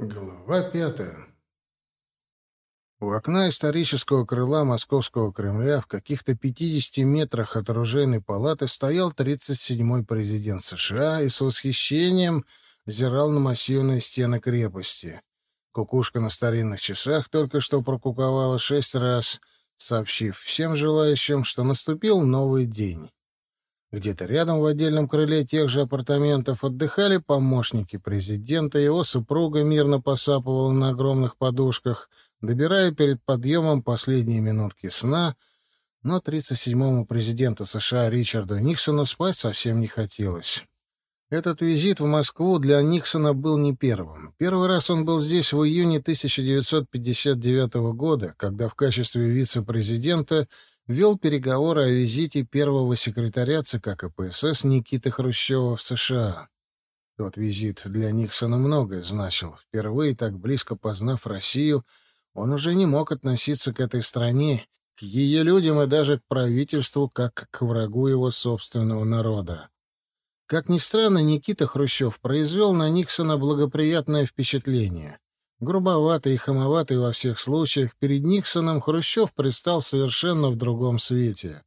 Глава пятая. У окна исторического крыла Московского Кремля в каких-то 50 метрах от оружейной палаты стоял 37-й президент США и с восхищением взирал на массивные стены крепости. Кукушка на старинных часах только что прокуковала шесть раз, сообщив всем желающим, что наступил новый день. Где-то рядом в отдельном крыле тех же апартаментов отдыхали помощники президента, его супруга мирно посапывала на огромных подушках, добирая перед подъемом последние минутки сна, но 37-му президенту США Ричарду Никсону спать совсем не хотелось. Этот визит в Москву для Никсона был не первым. Первый раз он был здесь в июне 1959 года, когда в качестве вице-президента вел переговоры о визите первого секретаря ЦК КПСС Никиты Хрущева в США. Тот визит для Никсона многое значил. Впервые так близко познав Россию, он уже не мог относиться к этой стране, к ее людям и даже к правительству, как к врагу его собственного народа. Как ни странно, Никита Хрущев произвел на Никсона благоприятное впечатление. Грубоватый и хамоватый во всех случаях, перед Никсоном Хрущев предстал совершенно в другом свете.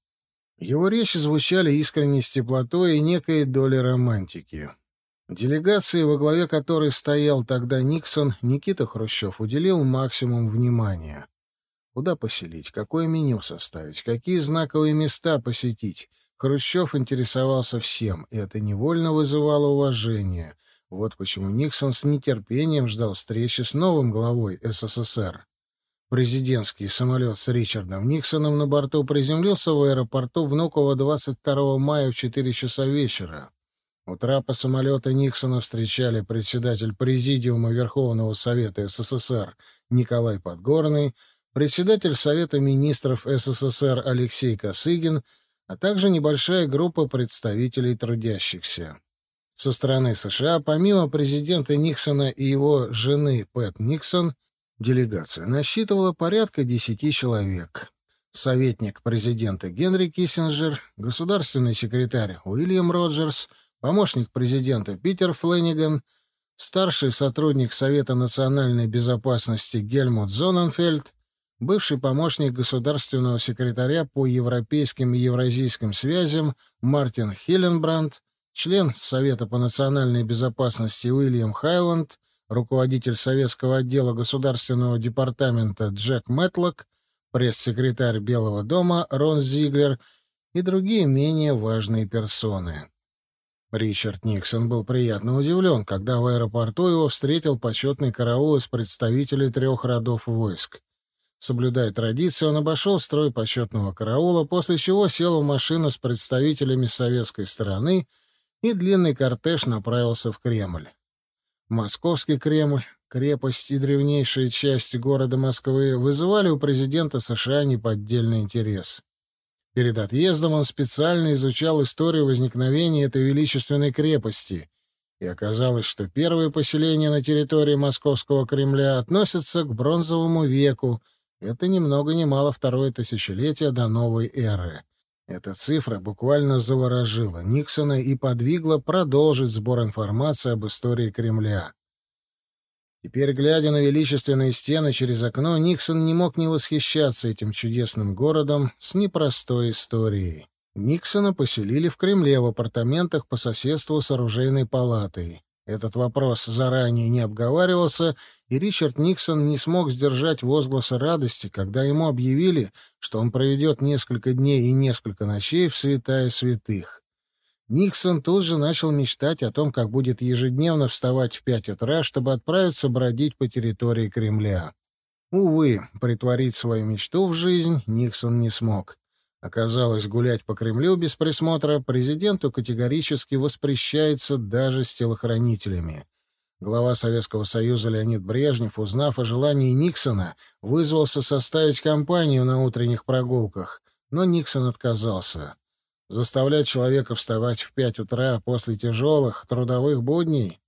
Его речи звучали искренне с теплотой и некой долей романтики. Делегации, во главе которой стоял тогда Никсон, Никита Хрущев уделил максимум внимания. Куда поселить, какое меню составить, какие знаковые места посетить. Хрущев интересовался всем, и это невольно вызывало уважение — вот почему Никсон с нетерпением ждал встречи с новым главой СССР. Президентский самолет с Ричардом Никсоном на борту приземлился в аэропорту Внуково 22 мая в 4 часа вечера. У трапа самолета Никсона встречали председатель Президиума Верховного Совета СССР Николай Подгорный, председатель Совета министров СССР Алексей Косыгин, а также небольшая группа представителей трудящихся. Со стороны США, помимо президента Никсона и его жены Пэт Никсон, делегация насчитывала порядка десяти человек. Советник президента Генри Киссинджер, государственный секретарь Уильям Роджерс, помощник президента Питер Фленниган, старший сотрудник Совета национальной безопасности Гельмут Зоненфельд, бывший помощник государственного секретаря по европейским и евразийским связям Мартин Хилленбранд, член Совета по национальной безопасности Уильям Хайланд, руководитель советского отдела Государственного департамента Джек Мэтлок, пресс-секретарь Белого дома Рон Зиглер и другие менее важные персоны. Ричард Никсон был приятно удивлен, когда в аэропорту его встретил почетный караул из представителей трех родов войск. Соблюдая традицию, он обошел строй почетного караула, после чего сел в машину с представителями советской стороны — и длинный кортеж направился в Кремль. Московский Кремль, крепость и древнейшая часть города Москвы вызывали у президента США неподдельный интерес. Перед отъездом он специально изучал историю возникновения этой величественной крепости, и оказалось, что первые поселения на территории Московского Кремля относятся к бронзовому веку, это ни много ни мало второе тысячелетие до новой эры. Эта цифра буквально заворожила Никсона и подвигла продолжить сбор информации об истории Кремля. Теперь, глядя на величественные стены через окно, Никсон не мог не восхищаться этим чудесным городом с непростой историей. Никсона поселили в Кремле в апартаментах по соседству с оружейной палатой. Этот вопрос заранее не обговаривался, и Ричард Никсон не смог сдержать возгласа радости, когда ему объявили, что он проведет несколько дней и несколько ночей в святая святых. Никсон тут же начал мечтать о том, как будет ежедневно вставать в пять утра, чтобы отправиться бродить по территории Кремля. Увы, притворить свою мечту в жизнь Никсон не смог. Оказалось, гулять по Кремлю без присмотра президенту категорически воспрещается даже с телохранителями. Глава Советского Союза Леонид Брежнев, узнав о желании Никсона, вызвался составить компанию на утренних прогулках, но Никсон отказался. Заставлять человека вставать в пять утра после тяжелых трудовых будней?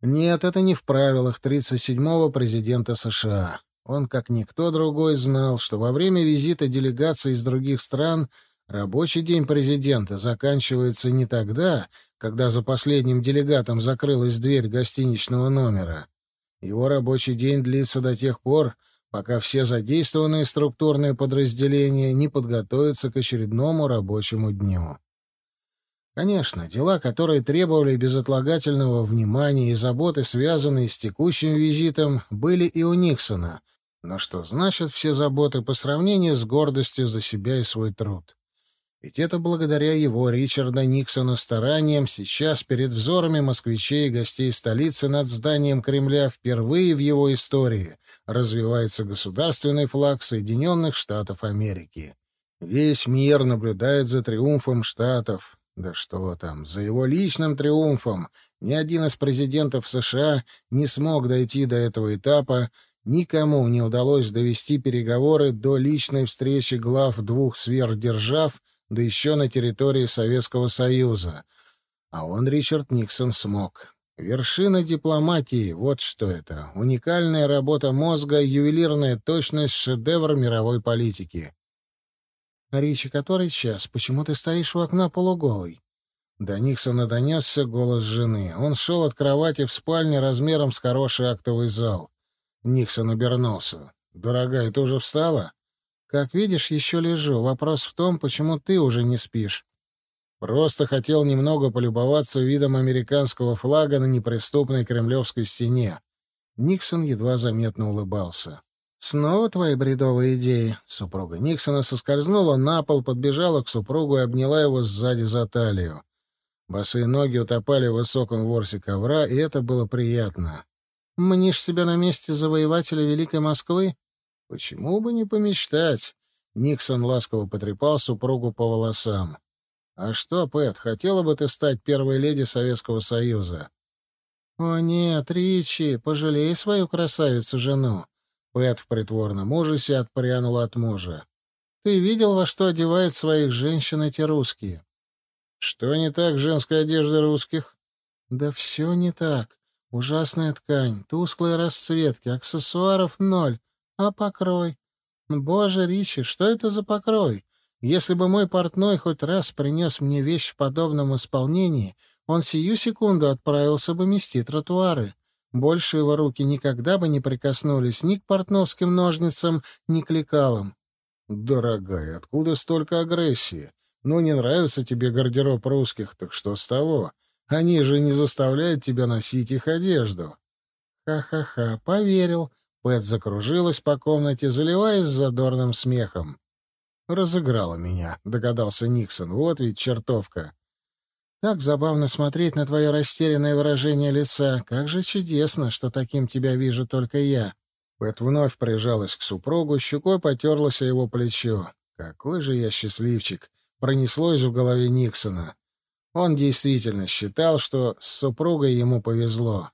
Нет, это не в правилах 37-го президента США. Он, как никто другой, знал, что во время визита делегаций из других стран рабочий день президента заканчивается не тогда, когда за последним делегатом закрылась дверь гостиничного номера. Его рабочий день длится до тех пор, пока все задействованные структурные подразделения не подготовятся к очередному рабочему дню. Конечно, дела, которые требовали безотлагательного внимания и заботы, связанные с текущим визитом, были и у Никсона. Но что значат все заботы по сравнению с гордостью за себя и свой труд? Ведь это благодаря его, Ричарда Никсона, стараниям сейчас перед взорами москвичей и гостей столицы над зданием Кремля впервые в его истории развивается государственный флаг Соединенных Штатов Америки. Весь мир наблюдает за триумфом Штатов. Да что там, за его личным триумфом. Ни один из президентов США не смог дойти до этого этапа, никому не удалось довести переговоры до личной встречи глав двух сверхдержав — да еще на территории Советского Союза. А он, Ричард Никсон, смог. Вершина дипломатии — вот что это. Уникальная работа мозга, ювелирная точность, шедевр мировой политики. «Ричи, который час? Почему ты стоишь у окна полуголый?» До Никсона донесся голос жены. Он шел от кровати в спальне размером с хороший актовый зал. Никсон обернулся. «Дорогая, ты уже встала?» Как видишь, еще лежу. Вопрос в том, почему ты уже не спишь. Просто хотел немного полюбоваться видом американского флага на неприступной кремлевской стене. Никсон едва заметно улыбался. «Снова твои бредовые идеи?» Супруга Никсона соскользнула на пол, подбежала к супругу и обняла его сзади за талию. Босые ноги утопали в высоком ворсе ковра, и это было приятно. «Мнишь себя на месте завоевателя Великой Москвы?» Почему бы не помечтать? Никсон ласково потрепал супругу по волосам. А что, Пэт, хотела бы ты стать первой леди Советского Союза? О нет, Ричи, пожалей свою красавицу-жену. Пэт в притворном ужасе отпрянула от мужа. Ты видел, во что одевают своих женщин эти русские? Что не так с женской одеждой русских? Да все не так. Ужасная ткань, тусклые расцветки, аксессуаров ноль. А покрой? Боже, Ричи, что это за покрой? Если бы мой портной хоть раз принес мне вещь в подобном исполнении, он сию секунду отправился бы мести тротуары. Больше его руки никогда бы не прикоснулись ни к портновским ножницам, ни к лекалам. Дорогая, откуда столько агрессии? Ну, не нравится тебе гардероб русских, так что с того? Они же не заставляют тебя носить их одежду. Ха-ха-ха, поверил. Пэт закружилась по комнате, заливаясь задорным смехом. «Разыграла меня», — догадался Никсон. «Вот ведь чертовка». «Так забавно смотреть на твое растерянное выражение лица. Как же чудесно, что таким тебя вижу только я». Пэт вновь прижалась к супругу, щекой потерлась о его плечо. «Какой же я счастливчик!» — пронеслось в голове Никсона. Он действительно считал, что с супругой ему повезло.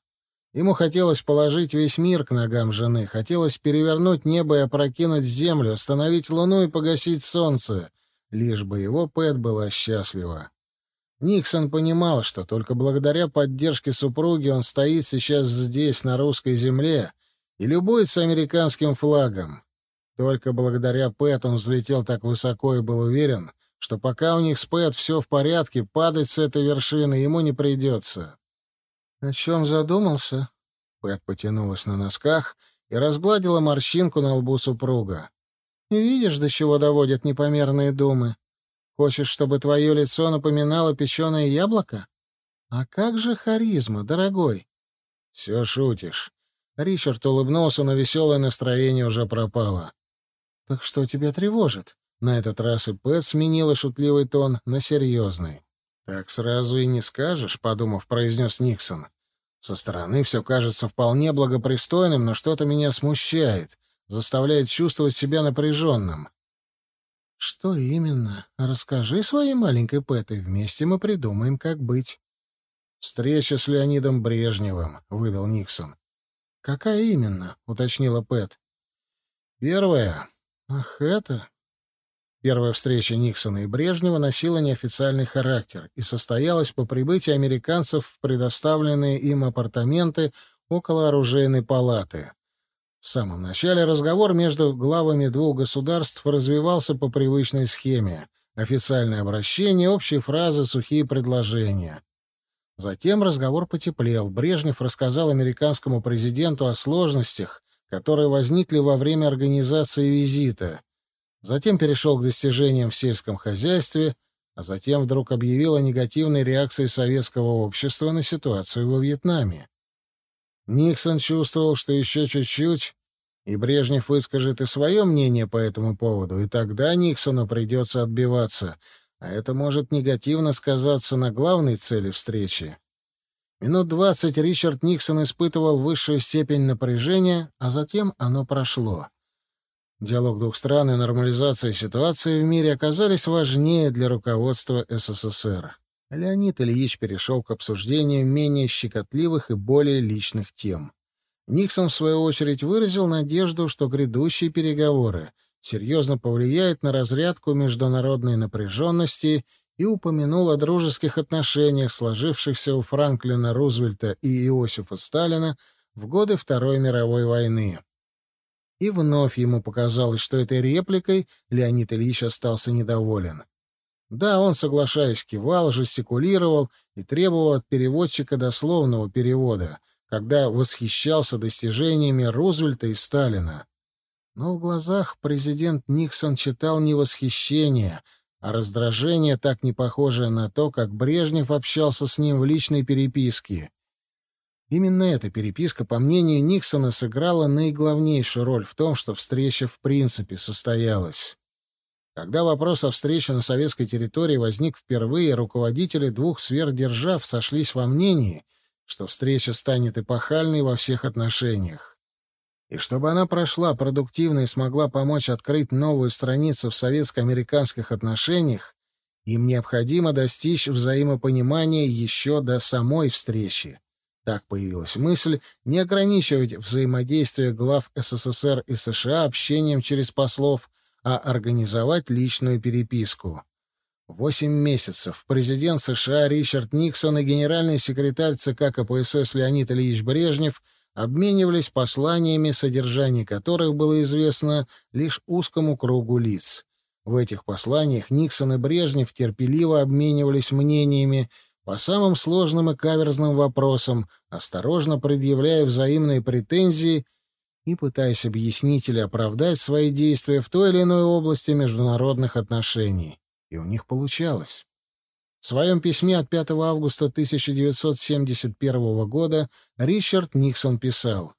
Ему хотелось положить весь мир к ногам жены, хотелось перевернуть небо и опрокинуть землю, остановить луну и погасить солнце, лишь бы его Пэт была счастлива. Никсон понимал, что только благодаря поддержке супруги он стоит сейчас здесь, на русской земле, и любуется американским флагом. Только благодаря Пэт он взлетел так высоко и был уверен, что пока у них с Пэт все в порядке, падать с этой вершины ему не придется. «О чем задумался?» Пэт потянулась на носках и разгладила морщинку на лбу супруга. «Видишь, до чего доводят непомерные думы? Хочешь, чтобы твое лицо напоминало печеное яблоко? А как же харизма, дорогой?» «Все шутишь». Ричард улыбнулся, но веселое настроение уже пропало. «Так что тебя тревожит?» На этот раз и Пэт сменила шутливый тон на серьезный. «Так сразу и не скажешь», — подумав, произнес Никсон. Со стороны все кажется вполне благопристойным, но что-то меня смущает, заставляет чувствовать себя напряженным. «Что именно? Расскажи своей маленькой Пэт, и вместе мы придумаем, как быть». «Встреча с Леонидом Брежневым», — выдал Никсон. «Какая именно?» — уточнила Пэт. «Первая. Ах, это...» Первая встреча Никсона и Брежнева носила неофициальный характер и состоялась по прибытии американцев в предоставленные им апартаменты около оружейной палаты. В самом начале разговор между главами двух государств развивался по привычной схеме. Официальное обращение, общие фразы, сухие предложения. Затем разговор потеплел. Брежнев рассказал американскому президенту о сложностях, которые возникли во время организации визита. Затем перешел к достижениям в сельском хозяйстве, а затем вдруг объявил о негативной реакции советского общества на ситуацию во Вьетнаме. Никсон чувствовал, что еще чуть-чуть, и Брежнев выскажет и свое мнение по этому поводу, и тогда Никсону придется отбиваться, а это может негативно сказаться на главной цели встречи. Минут двадцать Ричард Никсон испытывал высшую степень напряжения, а затем оно прошло. Диалог двух стран и нормализация ситуации в мире оказались важнее для руководства СССР. Леонид Ильич перешел к обсуждению менее щекотливых и более личных тем. Никсон, в свою очередь, выразил надежду, что грядущие переговоры серьезно повлияют на разрядку международной напряженности и упомянул о дружеских отношениях, сложившихся у Франклина Рузвельта и Иосифа Сталина в годы Второй мировой войны. И вновь ему показалось, что этой репликой Леонид Ильич остался недоволен. Да, он, соглашаясь, кивал, жестикулировал и требовал от переводчика дословного перевода — когда восхищался достижениями Рузвельта и Сталина. Но в глазах президент Никсон читал не восхищение, а раздражение, так не похожее на то, как Брежнев общался с ним в личной переписке. Именно эта переписка, по мнению Никсона, сыграла наиглавнейшую роль в том, что встреча в принципе состоялась. Когда вопрос о встрече на советской территории возник впервые, руководители двух сверхдержав сошлись во мнении, что встреча станет эпохальной во всех отношениях. И чтобы она прошла продуктивно и смогла помочь открыть новую страницу в советско-американских отношениях, им необходимо достичь взаимопонимания еще до самой встречи. Так появилась мысль не ограничивать взаимодействие глав СССР и США общением через послов, а организовать личную переписку. Восемь месяцев президент США Ричард Никсон и генеральный секретарь ЦК КПСС Леонид Ильич Брежнев обменивались посланиями, содержание которых было известно лишь узкому кругу лиц. В этих посланиях Никсон и Брежнев терпеливо обменивались мнениями по самым сложным и каверзным вопросам, осторожно предъявляя взаимные претензии и пытаясь объяснить или оправдать свои действия в той или иной области международных отношений и у них получалось. В своем письме от 5 августа 1971 года Ричард Никсон писал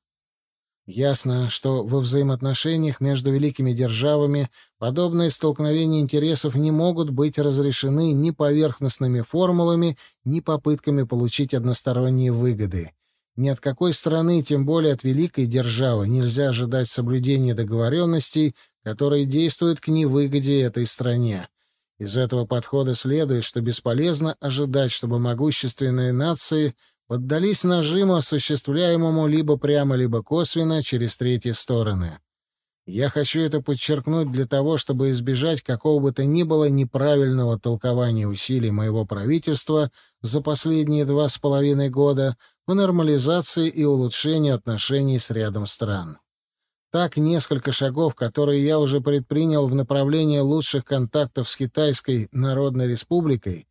Ясно, что во взаимоотношениях между великими державами подобные столкновения интересов не могут быть разрешены ни поверхностными формулами, ни попытками получить односторонние выгоды. Ни от какой страны, тем более от великой державы, нельзя ожидать соблюдения договоренностей, которые действуют к невыгоде этой стране. Из этого подхода следует, что бесполезно ожидать, чтобы могущественные нации поддались нажиму, осуществляемому либо прямо, либо косвенно через третьи стороны. Я хочу это подчеркнуть для того, чтобы избежать какого бы то ни было неправильного толкования усилий моего правительства за последние два с половиной года по нормализации и улучшению отношений с рядом стран. Так, несколько шагов, которые я уже предпринял в направлении лучших контактов с Китайской Народной Республикой,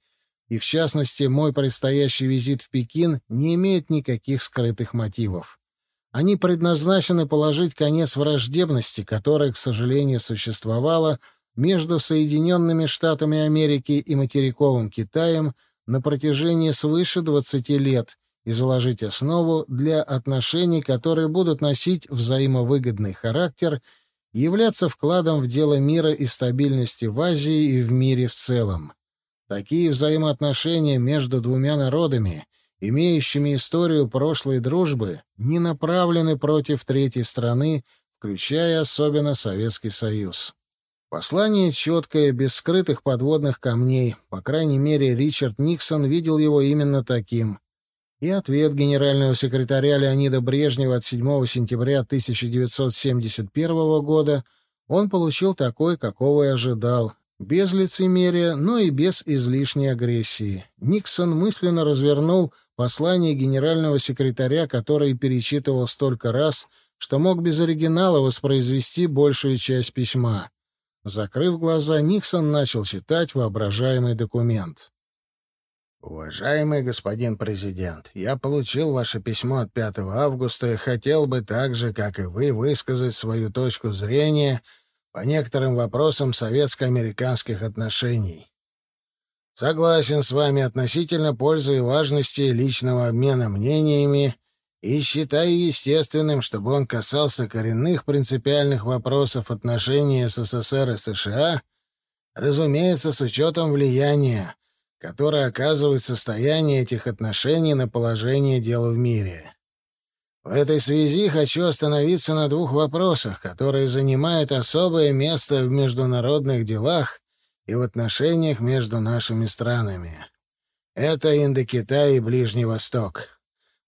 и, в частности, мой предстоящий визит в Пекин, не имеют никаких скрытых мотивов. Они предназначены положить конец враждебности, которая, к сожалению, существовала между Соединенными Штатами Америки и материковым Китаем на протяжении свыше 20 лет, и заложить основу для отношений, которые будут носить взаимовыгодный характер и являться вкладом в дело мира и стабильности в Азии и в мире в целом. Такие взаимоотношения между двумя народами, имеющими историю прошлой дружбы, не направлены против третьей страны, включая особенно Советский Союз. Послание четкое, без скрытых подводных камней. По крайней мере, Ричард Никсон видел его именно таким и ответ генерального секретаря Леонида Брежнева от 7 сентября 1971 года он получил такой, какого и ожидал, без лицемерия, но и без излишней агрессии. Никсон мысленно развернул послание генерального секретаря, которое перечитывал столько раз, что мог без оригинала воспроизвести большую часть письма. Закрыв глаза, Никсон начал читать воображаемый документ. Уважаемый господин президент, я получил ваше письмо от 5 августа и хотел бы так же, как и вы, высказать свою точку зрения по некоторым вопросам советско-американских отношений. Согласен с вами относительно пользы и важности личного обмена мнениями и считаю естественным, чтобы он касался коренных принципиальных вопросов отношений СССР и США, разумеется, с учетом влияния, которое оказывает состояние этих отношений на положение дел в мире. В этой связи хочу остановиться на двух вопросах, которые занимают особое место в международных делах и в отношениях между нашими странами. Это Индокитай и Ближний Восток.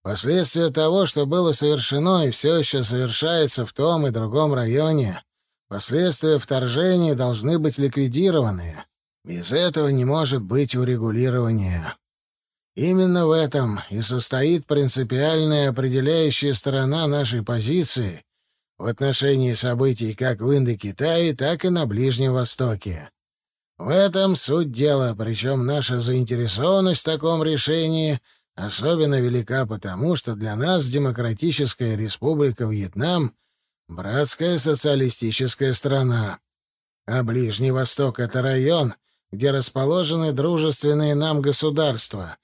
Последствия того, что было совершено и все еще совершается в том и другом районе, последствия вторжения должны быть ликвидированы. Без этого не может быть урегулирования. Именно в этом и состоит принципиальная определяющая сторона нашей позиции в отношении событий как в Индокитае, так и на Ближнем Востоке. В этом суть дела, причем наша заинтересованность в таком решении — особенно велика потому, что для нас Демократическая Республика Вьетнам — братская социалистическая страна, а Ближний Восток — это район, где расположены дружественные нам государства,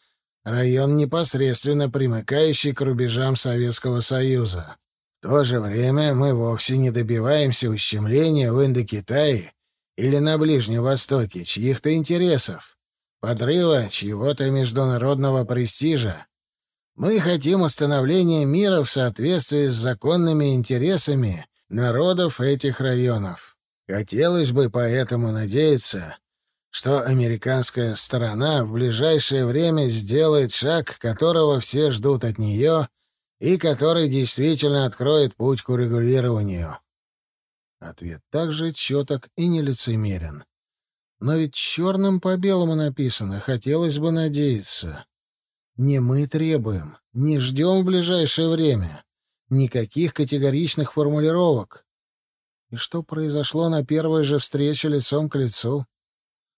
район, непосредственно примыкающий к рубежам Советского Союза. В то же время мы вовсе не добиваемся ущемления в Индокитае или на Ближнем Востоке чьих-то интересов подрыва чьего-то международного престижа. Мы хотим установления мира в соответствии с законными интересами народов этих районов. Хотелось бы поэтому надеяться, что американская сторона в ближайшее время сделает шаг, которого все ждут от нее, и который действительно откроет путь к урегулированию. Ответ также четок и нелицемерен. Но ведь черным по белому написано, хотелось бы надеяться. Не мы требуем, не ждем в ближайшее время. Никаких категоричных формулировок. И что произошло на первой же встрече лицом к лицу?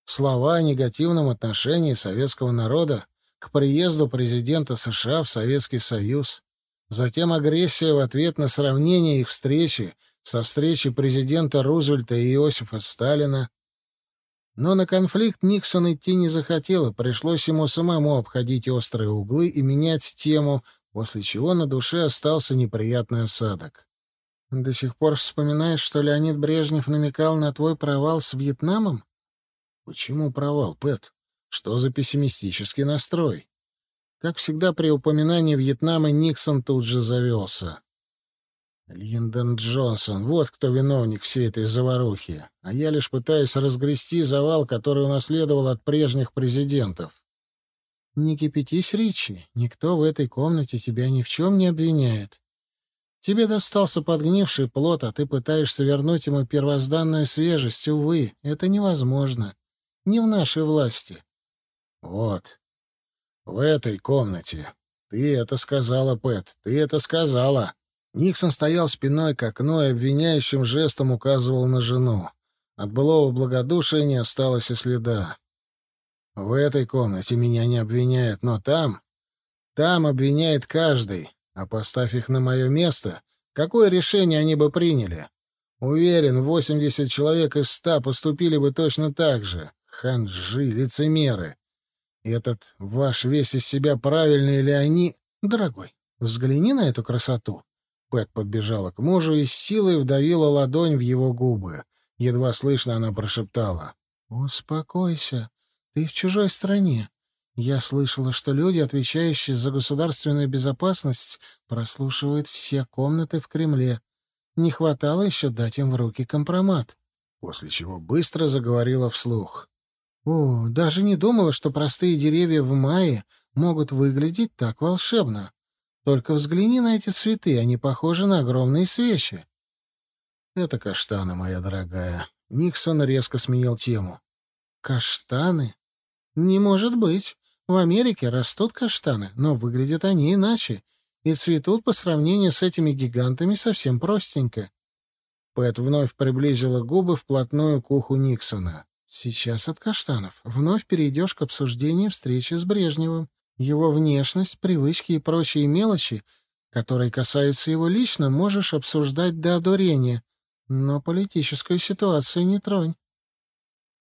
Слова о негативном отношении советского народа к приезду президента США в Советский Союз, затем агрессия в ответ на сравнение их встречи со встречей президента Рузвельта и Иосифа Сталина, но на конфликт Никсон идти не захотел, и пришлось ему самому обходить острые углы и менять тему, после чего на душе остался неприятный осадок. «До сих пор вспоминаешь, что Леонид Брежнев намекал на твой провал с Вьетнамом?» «Почему провал, Пэт? Что за пессимистический настрой?» Как всегда при упоминании Вьетнама Никсон тут же завелся. Линдон Джонсон, вот кто виновник всей этой заварухи. А я лишь пытаюсь разгрести завал, который унаследовал от прежних президентов. Не кипятись, Ричи. Никто в этой комнате тебя ни в чем не обвиняет. Тебе достался подгнивший плод, а ты пытаешься вернуть ему первозданную свежесть. Увы, это невозможно. Не в нашей власти. Вот. В этой комнате. Ты это сказала, Пэт. Ты это сказала. Никсон стоял спиной к окну и обвиняющим жестом указывал на жену. От былого благодушия не осталось и следа. В этой комнате меня не обвиняют, но там... Там обвиняет каждый. А поставь их на мое место, какое решение они бы приняли? Уверен, 80 человек из ста поступили бы точно так же. Ханжи, лицемеры. Этот ваш весь из себя правильный или они... Дорогой, взгляни на эту красоту. Пэт подбежала к мужу и с силой вдавила ладонь в его губы. Едва слышно она прошептала. «Успокойся. Ты в чужой стране. Я слышала, что люди, отвечающие за государственную безопасность, прослушивают все комнаты в Кремле. Не хватало еще дать им в руки компромат». После чего быстро заговорила вслух. «О, даже не думала, что простые деревья в мае могут выглядеть так волшебно. Только взгляни на эти цветы, они похожи на огромные свечи. Это каштаны, моя дорогая. Никсон резко сменил тему. Каштаны? Не может быть. В Америке растут каштаны, но выглядят они иначе и цветут по сравнению с этими гигантами совсем простенько. Пэт вновь приблизила губы вплотную к уху Никсона. Сейчас от Каштанов. Вновь перейдешь к обсуждению встречи с Брежневым. Его внешность, привычки и прочие мелочи, которые касаются его лично, можешь обсуждать до одурения. Но политическую ситуацию не тронь.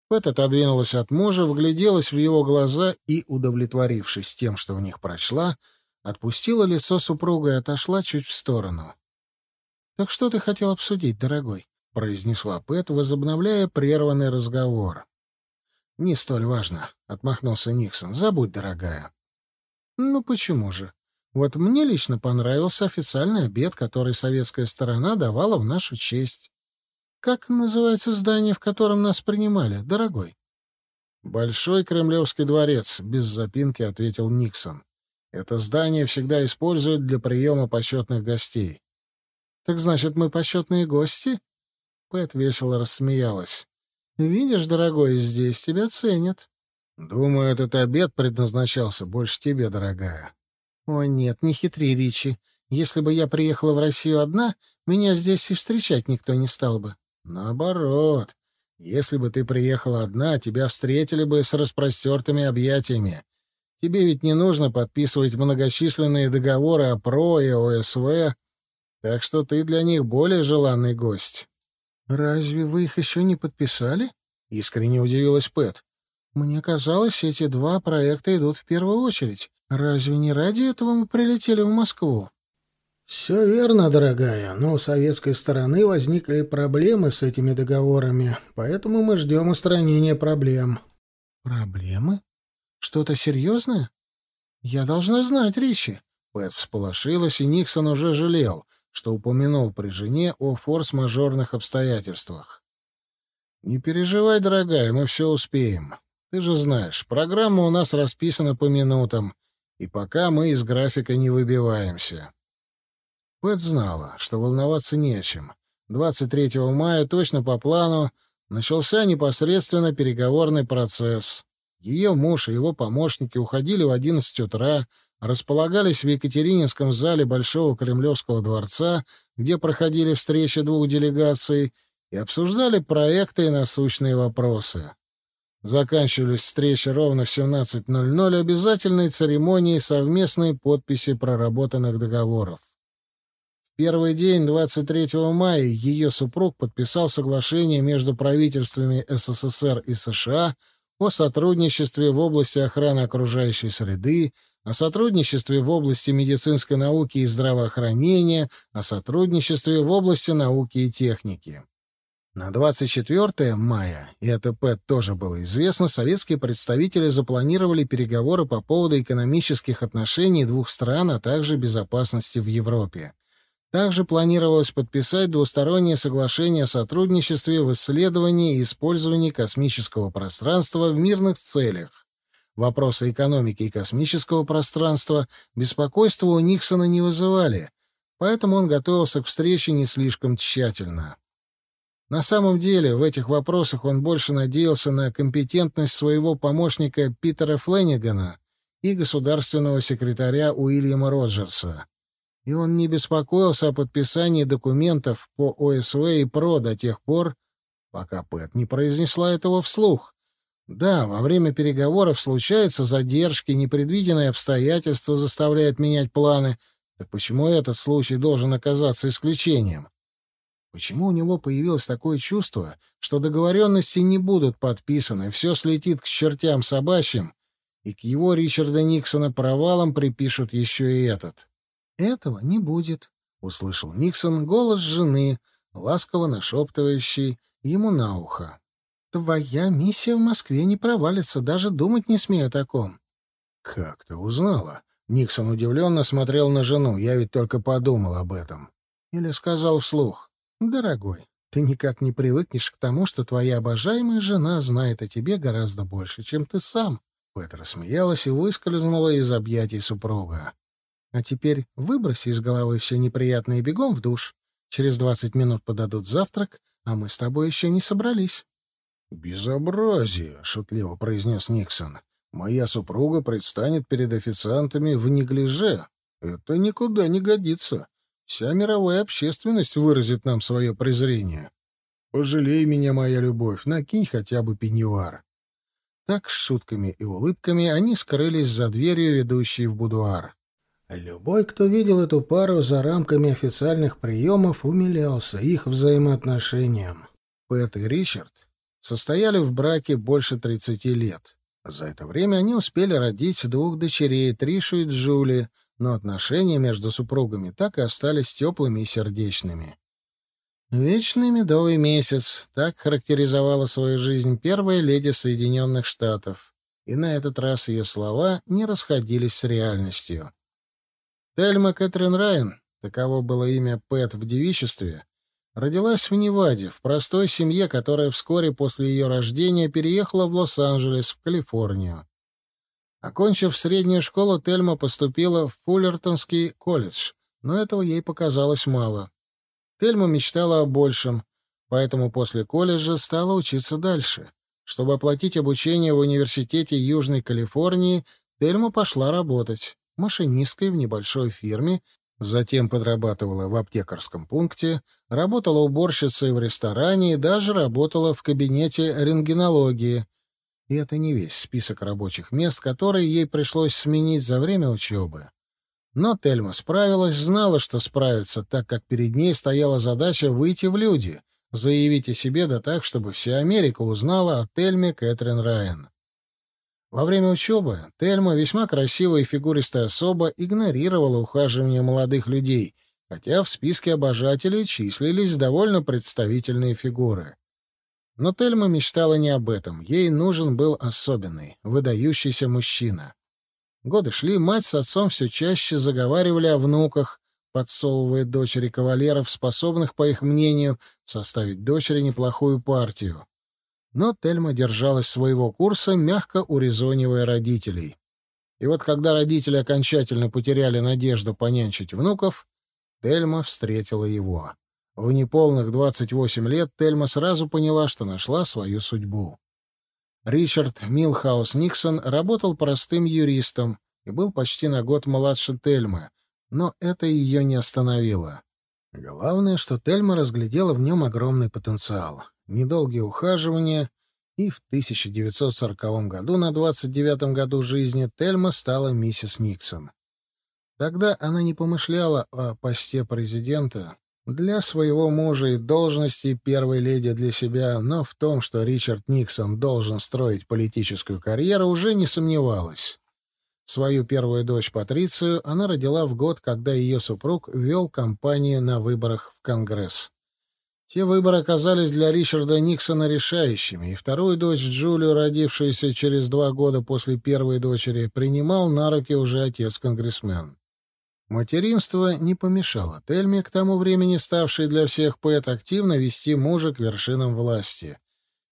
Пэт отодвинулась от мужа, вгляделась в его глаза и, удовлетворившись тем, что в них прочла, отпустила лицо супруга и отошла чуть в сторону. «Так что ты хотел обсудить, дорогой?» — произнесла Пэт, возобновляя прерванный разговор. «Не столь важно», — отмахнулся Никсон. «Забудь, дорогая». «Ну почему же? Вот мне лично понравился официальный обед, который советская сторона давала в нашу честь. Как называется здание, в котором нас принимали, дорогой?» «Большой Кремлевский дворец», — без запинки ответил Никсон. «Это здание всегда используют для приема почетных гостей». «Так значит, мы почетные гости?» Пэт весело рассмеялась. «Видишь, дорогой, здесь тебя ценят». «Думаю, этот обед предназначался больше тебе, дорогая». «О, нет, не хитри, Ричи. Если бы я приехала в Россию одна, меня здесь и встречать никто не стал бы». «Наоборот. Если бы ты приехала одна, тебя встретили бы с распростертыми объятиями. Тебе ведь не нужно подписывать многочисленные договоры о ПРО и ОСВ, так что ты для них более желанный гость». «Разве вы их еще не подписали?» — искренне удивилась Пэт. «Мне казалось, эти два проекта идут в первую очередь. Разве не ради этого мы прилетели в Москву?» «Все верно, дорогая, но у советской стороны возникли проблемы с этими договорами, поэтому мы ждем устранения проблем». «Проблемы? Что-то серьезное? Я должна знать, Ричи». Пэт всполошилась, и Никсон уже жалел — что упомянул при жене о форс-мажорных обстоятельствах. «Не переживай, дорогая, мы все успеем. Ты же знаешь, программа у нас расписана по минутам, и пока мы из графика не выбиваемся». Пэт знала, что волноваться не о чем. 23 мая точно по плану начался непосредственно переговорный процесс. Ее муж и его помощники уходили в 11 утра, располагались в Екатерининском зале Большого Кремлевского дворца, где проходили встречи двух делегаций, и обсуждали проекты и насущные вопросы. Заканчивались встречи ровно в 17.00 обязательной церемонией совместной подписи проработанных договоров. В первый день, 23 мая, ее супруг подписал соглашение между правительствами СССР и США о сотрудничестве в области охраны окружающей среды, о сотрудничестве в области медицинской науки и здравоохранения, о сотрудничестве в области науки и техники. На 24 мая, и это Пэт тоже было известно, советские представители запланировали переговоры по поводу экономических отношений двух стран, а также безопасности в Европе. Также планировалось подписать двустороннее соглашение о сотрудничестве в исследовании и использовании космического пространства в мирных целях. Вопросы экономики и космического пространства беспокойства у Никсона не вызывали, поэтому он готовился к встрече не слишком тщательно. На самом деле, в этих вопросах он больше надеялся на компетентность своего помощника Питера Фленнигана и государственного секретаря Уильяма Роджерса. И он не беспокоился о подписании документов по ОСВ и ПРО до тех пор, пока Пэт не произнесла этого вслух. Да, во время переговоров случаются задержки, непредвиденные обстоятельства заставляют менять планы. Так почему этот случай должен оказаться исключением? Почему у него появилось такое чувство, что договоренности не будут подписаны, все слетит к чертям собачьим, и к его Ричарда Никсона провалам припишут еще и этот? «Этого не будет», — услышал Никсон голос жены, ласково нашептывающий ему на ухо. Твоя миссия в Москве не провалится, даже думать не смею о таком. Как ты узнала? Никсон удивленно смотрел на жену. Я ведь только подумал об этом. Или сказал вслух. Дорогой, ты никак не привыкнешь к тому, что твоя обожаемая жена знает о тебе гораздо больше, чем ты сам. Пэт рассмеялась и выскользнула из объятий супруга. А теперь выброси из головы все неприятные бегом в душ. Через двадцать минут подадут завтрак, а мы с тобой еще не собрались. «Безобразие!» — шутливо произнес Никсон. «Моя супруга предстанет перед официантами в неглиже. Это никуда не годится. Вся мировая общественность выразит нам свое презрение». Пожалей меня, моя любовь, накинь хотя бы пеньюар. Так, с шутками и улыбками, они скрылись за дверью, ведущей в будуар. Любой, кто видел эту пару за рамками официальных приемов, умилялся их взаимоотношениям. Пэт и Ричард состояли в браке больше 30 лет. За это время они успели родить двух дочерей, Тришу и Джули, но отношения между супругами так и остались теплыми и сердечными. «Вечный медовый месяц» — так характеризовала свою жизнь первая леди Соединенных Штатов, и на этот раз ее слова не расходились с реальностью. Тельма Кэтрин Райан, таково было имя Пэт в девичестве, родилась в Неваде, в простой семье, которая вскоре после ее рождения переехала в Лос-Анджелес, в Калифорнию. Окончив среднюю школу, Тельма поступила в Фуллертонский колледж, но этого ей показалось мало. Тельма мечтала о большем, поэтому после колледжа стала учиться дальше. Чтобы оплатить обучение в университете Южной Калифорнии, Тельма пошла работать машинисткой в небольшой фирме, затем подрабатывала в аптекарском пункте, работала уборщицей в ресторане и даже работала в кабинете рентгенологии, и это не весь список рабочих мест, которые ей пришлось сменить за время учебы. Но Тельма справилась, знала, что справится, так как перед ней стояла задача выйти в люди, заявить о себе да так, чтобы вся Америка узнала о Тельме Кэтрин Райан. Во время учебы Тельма, весьма красивая и фигуристая особа, игнорировала ухаживание молодых людей, хотя в списке обожателей числились довольно представительные фигуры. Но Тельма мечтала не об этом. Ей нужен был особенный, выдающийся мужчина. Годы шли, мать с отцом все чаще заговаривали о внуках, подсовывая дочери кавалеров, способных, по их мнению, составить дочери неплохую партию. Но Тельма держалась своего курса, мягко урезонивая родителей. И вот когда родители окончательно потеряли надежду понянчить внуков, Тельма встретила его. В неполных 28 лет Тельма сразу поняла, что нашла свою судьбу. Ричард Милхаус Никсон работал простым юристом и был почти на год младше Тельмы, но это ее не остановило. Главное, что Тельма разглядела в нем огромный потенциал. Недолгие ухаживания, и в 1940 году, на 29-м году жизни, Тельма стала миссис Никсон. Тогда она не помышляла о посте президента, для своего мужа и должности первой леди для себя, но в том, что Ричард Никсон должен строить политическую карьеру, уже не сомневалась. Свою первую дочь Патрицию она родила в год, когда ее супруг вел кампанию на выборах в Конгресс. Те выборы оказались для Ричарда Никсона решающими, и вторую дочь Джулию, родившуюся через два года после первой дочери, принимал на руки уже отец-конгрессмен. Материнство не помешало Тельме, к тому времени ставшей для всех поэт, активно вести мужа к вершинам власти.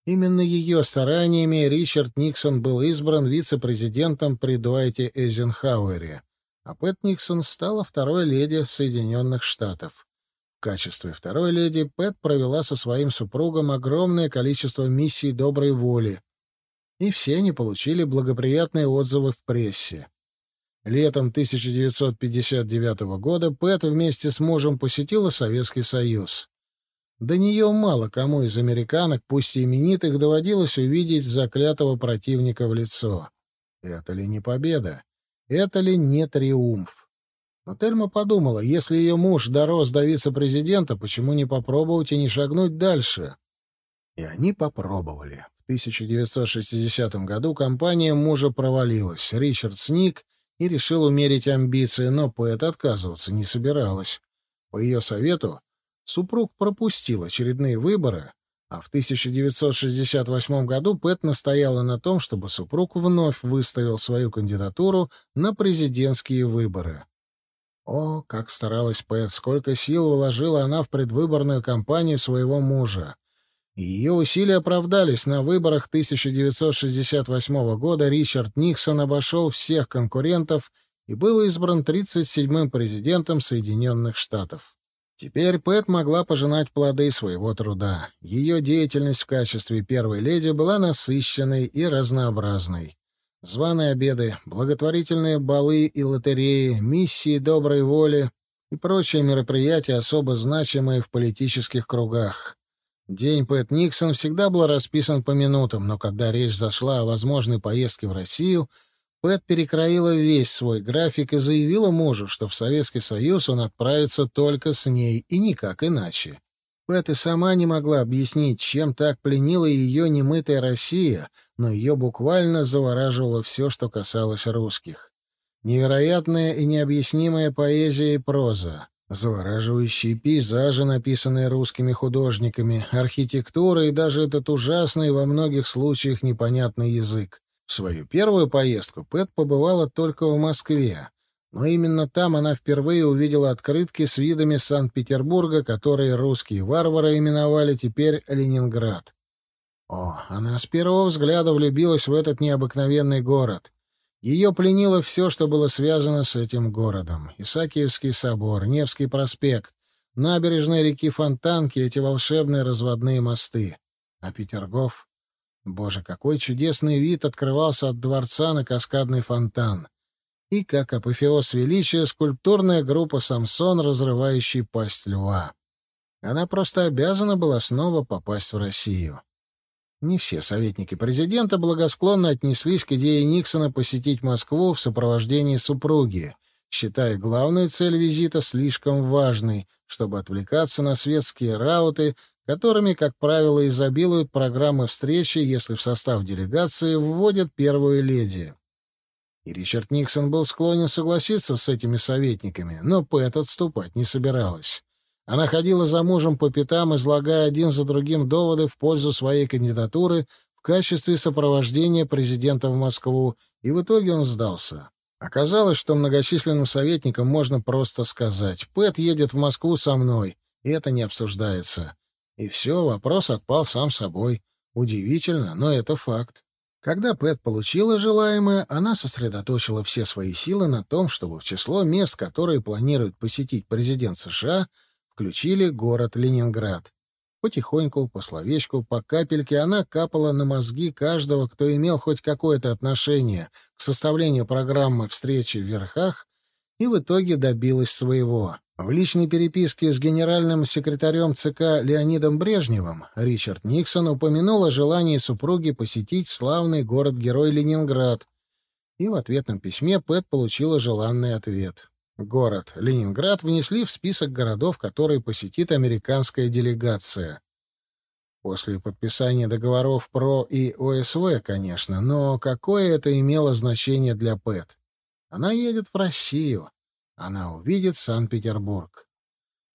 Именно ее стараниями Ричард Никсон был избран вице-президентом при Дуайте Эйзенхауэре, а Пэт Никсон стала второй леди Соединенных Штатов. В качестве второй леди Пэт провела со своим супругом огромное количество миссий доброй воли, и все они получили благоприятные отзывы в прессе. Летом 1959 года Пэт вместе с мужем посетила Советский Союз. До нее мало кому из американок, пусть и именитых, доводилось увидеть заклятого противника в лицо. Это ли не победа? Это ли не триумф? Но Тельма подумала, если ее муж дорос до вице-президента, почему не попробовать и не шагнуть дальше? И они попробовали. В 1960 году компания мужа провалилась. Ричард Сник и решил умерить амбиции, но Пэт отказываться не собиралась. По ее совету супруг пропустил очередные выборы, а в 1968 году Пэт настояла на том, чтобы супруг вновь выставил свою кандидатуру на президентские выборы. О, как старалась Пэт, сколько сил вложила она в предвыборную кампанию своего мужа. Ее усилия оправдались. На выборах 1968 года Ричард Никсон обошел всех конкурентов и был избран 37-м президентом Соединенных Штатов. Теперь Пэт могла пожинать плоды своего труда. Ее деятельность в качестве первой леди была насыщенной и разнообразной. Званые обеды, благотворительные балы и лотереи, миссии доброй воли и прочие мероприятия, особо значимые в политических кругах. День Пэт Никсон всегда был расписан по минутам, но когда речь зашла о возможной поездке в Россию, Пэт перекроила весь свой график и заявила мужу, что в Советский Союз он отправится только с ней и никак иначе. Пэт и сама не могла объяснить, чем так пленила ее немытая Россия, но ее буквально завораживало все, что касалось русских. Невероятная и необъяснимая поэзия и проза, Завораживающие пейзажи, написанные русскими художниками, архитектура и даже этот ужасный во многих случаях непонятный язык. В свою первую поездку Пэт побывала только в Москве, но именно там она впервые увидела открытки с видами Санкт-Петербурга, которые русские варвары именовали теперь Ленинград. О, она с первого взгляда влюбилась в этот необыкновенный город. Ее пленило все, что было связано с этим городом. Исаакиевский собор, Невский проспект, набережная реки Фонтанки, эти волшебные разводные мосты. А Петергоф... Боже, какой чудесный вид открывался от дворца на каскадный фонтан. И, как апофеоз величия, скульптурная группа «Самсон», разрывающий пасть льва. Она просто обязана была снова попасть в Россию. Не все советники президента благосклонно отнеслись к идее Никсона посетить Москву в сопровождении супруги, считая главную цель визита слишком важной, чтобы отвлекаться на светские рауты, которыми, как правило, изобилуют программы встречи, если в состав делегации вводят первую леди. И Ричард Никсон был склонен согласиться с этими советниками, но Пэт отступать не собиралась. Она ходила за мужем по пятам, излагая один за другим доводы в пользу своей кандидатуры в качестве сопровождения президента в Москву, и в итоге он сдался. Оказалось, что многочисленным советникам можно просто сказать «Пэт едет в Москву со мной», и это не обсуждается. И все, вопрос отпал сам собой. Удивительно, но это факт. Когда Пэт получила желаемое, она сосредоточила все свои силы на том, чтобы в число мест, которые планирует посетить президент США, включили город Ленинград. Потихоньку, по словечку, по капельке она капала на мозги каждого, кто имел хоть какое-то отношение к составлению программы встречи в верхах, и в итоге добилась своего. В личной переписке с генеральным секретарем ЦК Леонидом Брежневым Ричард Никсон упомянул о желании супруги посетить славный город-герой Ленинград, и в ответном письме Пэт получила желанный ответ. Город Ленинград внесли в список городов, которые посетит американская делегация. После подписания договоров ПРО и ОСВ, конечно, но какое это имело значение для Пэт? Она едет в Россию. Она увидит Санкт-Петербург.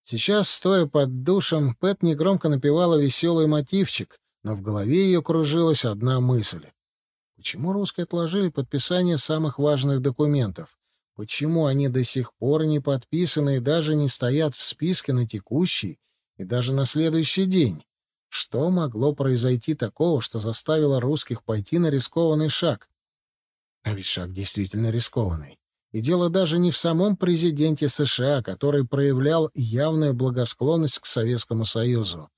Сейчас, стоя под душем, Пэт негромко напевала веселый мотивчик, но в голове ее кружилась одна мысль. Почему русские отложили подписание самых важных документов? Почему они до сих пор не подписаны и даже не стоят в списке на текущий и даже на следующий день? Что могло произойти такого, что заставило русских пойти на рискованный шаг? А ведь шаг действительно рискованный. И дело даже не в самом президенте США, который проявлял явную благосклонность к Советскому Союзу.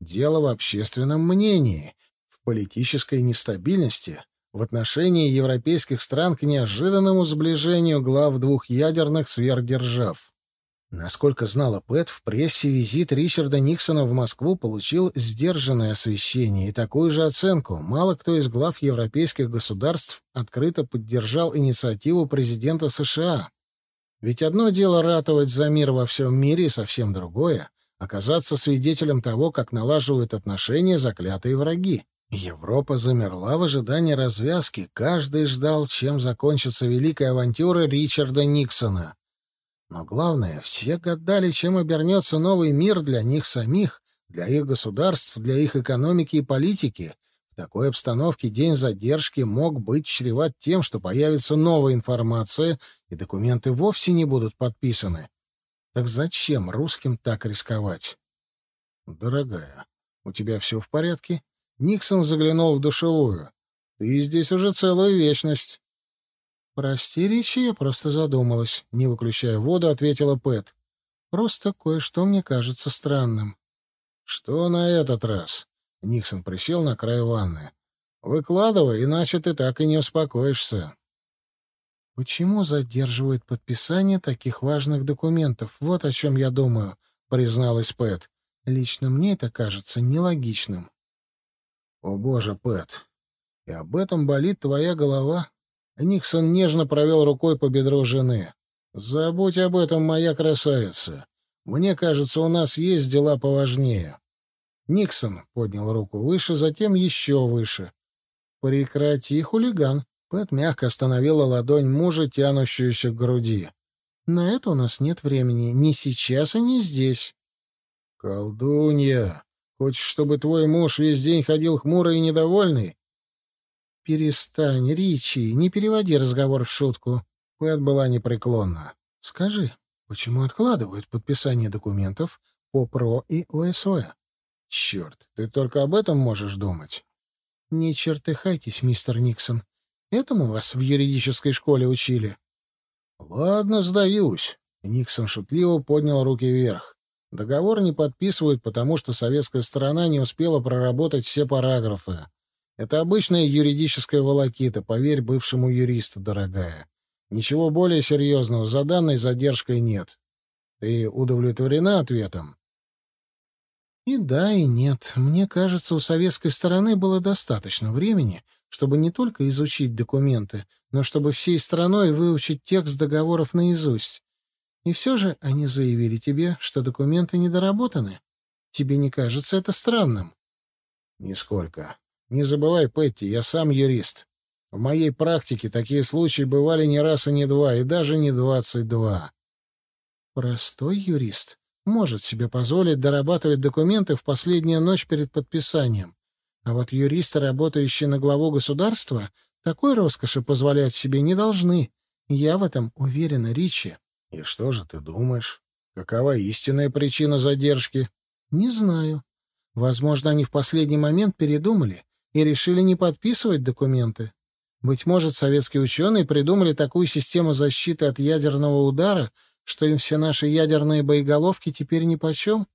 Дело в общественном мнении, в политической нестабильности, в отношении европейских стран к неожиданному сближению глав двух ядерных сверхдержав. Насколько знала Пэт, в прессе визит Ричарда Никсона в Москву получил сдержанное освещение и такую же оценку. Мало кто из глав европейских государств открыто поддержал инициативу президента США. Ведь одно дело ратовать за мир во всем мире, и совсем другое — оказаться свидетелем того, как налаживают отношения заклятые враги. Европа замерла в ожидании развязки. Каждый ждал, чем закончится великая авантюра Ричарда Никсона. Но главное, все гадали, чем обернется новый мир для них самих, для их государств, для их экономики и политики. В такой обстановке день задержки мог быть чреват тем, что появится новая информация, и документы вовсе не будут подписаны. Так зачем русским так рисковать? «Дорогая, у тебя все в порядке?» Никсон заглянул в душевую. «Ты здесь уже целую вечность». «Прости, Ричи, я просто задумалась», — не выключая воду, ответила Пэт. «Просто кое-что мне кажется странным». «Что на этот раз?» Никсон присел на край ванны. «Выкладывай, иначе ты так и не успокоишься». «Почему задерживают подписание таких важных документов? Вот о чем я думаю», — призналась Пэт. Лично мне это кажется нелогичным. О боже, Пэт, и об этом болит твоя голова? Никсон нежно провел рукой по бедру жены. Забудь об этом, моя красавица. Мне кажется, у нас есть дела поважнее. Никсон поднял руку выше, затем еще выше. Прекрати, хулиган. Пэт мягко остановила ладонь мужа, тянущуюся к груди. На это у нас нет времени. Ни сейчас и ни здесь. Колдунья, хочешь, чтобы твой муж весь день ходил хмурый и недовольный? Перестань, Ричи, не переводи разговор в шутку. Пэт была непреклонна. Скажи, почему откладывают подписание документов по ПРО и ОСВ? Черт, ты только об этом можешь думать. Не чертыхайтесь, мистер Никсон. Этому вас в юридической школе учили. Ладно, сдаюсь. Никсон шутливо поднял руки вверх. Договор не подписывают, потому что советская сторона не успела проработать все параграфы. Это обычная юридическая волокита, поверь бывшему юристу, дорогая. Ничего более серьезного за данной задержкой нет. Ты удовлетворена ответом? И да, и нет. Мне кажется, у советской стороны было достаточно времени, чтобы не только изучить документы, но чтобы всей страной выучить текст договоров наизусть. И все же они заявили тебе, что документы недоработаны. Тебе не кажется это странным? Нисколько. Не забывай, Петти, я сам юрист. В моей практике такие случаи бывали не раз и не два, и даже не двадцать два. Простой юрист может себе позволить дорабатывать документы в последнюю ночь перед подписанием. А вот юристы, работающие на главу государства, такой роскоши позволять себе не должны. Я в этом уверена, Ричи. И что же ты думаешь? Какова истинная причина задержки? Не знаю. Возможно, они в последний момент передумали и решили не подписывать документы. Быть может, советские ученые придумали такую систему защиты от ядерного удара, что им все наши ядерные боеголовки теперь нипочем?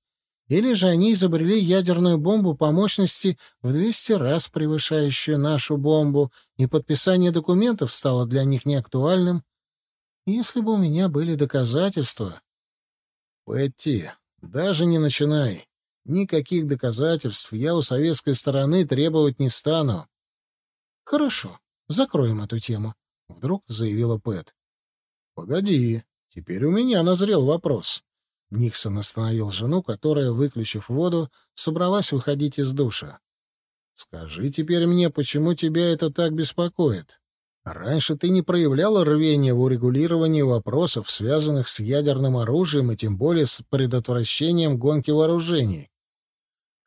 Или же они изобрели ядерную бомбу по мощности в 200 раз превышающую нашу бомбу, и подписание документов стало для них неактуальным? Если бы у меня были доказательства... Пойти, даже не начинай. Никаких доказательств я у советской стороны требовать не стану. Хорошо, закроем эту тему, вдруг заявила Пэт. Погоди, Теперь у меня назрел вопрос. Никсон остановил жену, которая, выключив воду, собралась выходить из душа. «Скажи теперь мне, почему тебя это так беспокоит? Раньше ты не проявляла рвения в урегулировании вопросов, связанных с ядерным оружием и тем более с предотвращением гонки вооружений.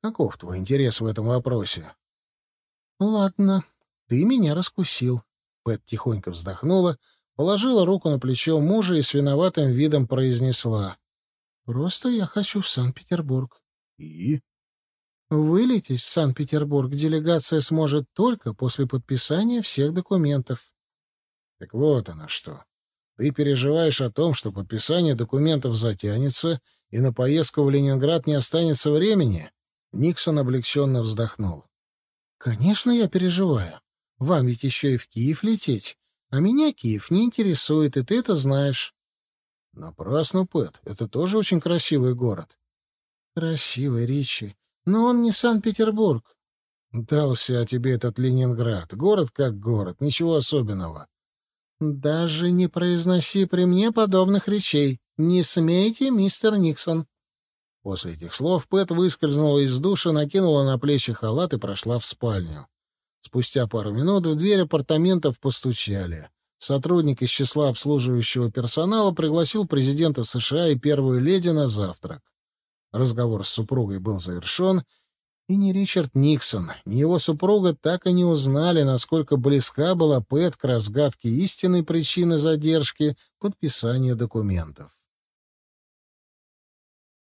Каков твой интерес в этом вопросе?» «Ладно, ты меня раскусил», — Пэт тихонько вздохнула, — положила руку на плечо мужа и с виноватым видом произнесла. «Просто я хочу в Санкт-Петербург». «И?» «Вылететь в Санкт-Петербург делегация сможет только после подписания всех документов». «Так вот оно что. Ты переживаешь о том, что подписание документов затянется, и на поездку в Ленинград не останется времени?» Никсон облегченно вздохнул. «Конечно, я переживаю. Вам ведь еще и в Киев лететь. А меня Киев не интересует, и ты это знаешь. Напрасно, Пэт. Это тоже очень красивый город. Красивый, Ричи. Но он не Санкт-Петербург. Дался о тебе этот Ленинград. Город как город, ничего особенного. Даже не произноси при мне подобных речей. Не смейте, мистер Никсон. После этих слов Пэт выскользнула из душа, накинула на плечи халат и прошла в спальню. Спустя пару минут в дверь апартаментов постучали. Сотрудник из числа обслуживающего персонала пригласил президента США и первую леди на завтрак. Разговор с супругой был завершен, и ни Ричард Никсон, ни его супруга так и не узнали, насколько близка была Пэт к разгадке истинной причины задержки подписания документов.